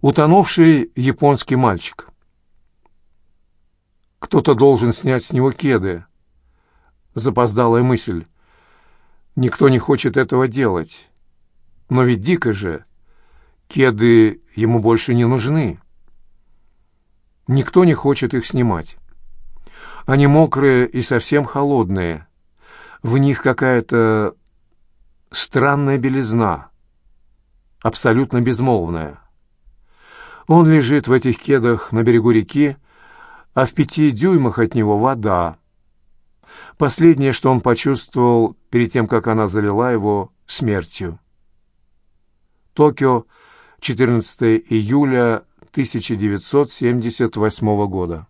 Утонувший японский мальчик. Кто-то должен снять с него кеды. Запоздалая мысль. Никто не хочет этого делать. Но ведь дико же. Кеды ему больше не нужны. Никто не хочет их снимать. Они мокрые и совсем холодные. В них какая-то странная белизна, абсолютно безмолвная. Он лежит в этих кедах на берегу реки, а в пяти дюймах от него вода. Последнее, что он почувствовал перед тем, как она залила его смертью. Токио, 14 июля 1978 года.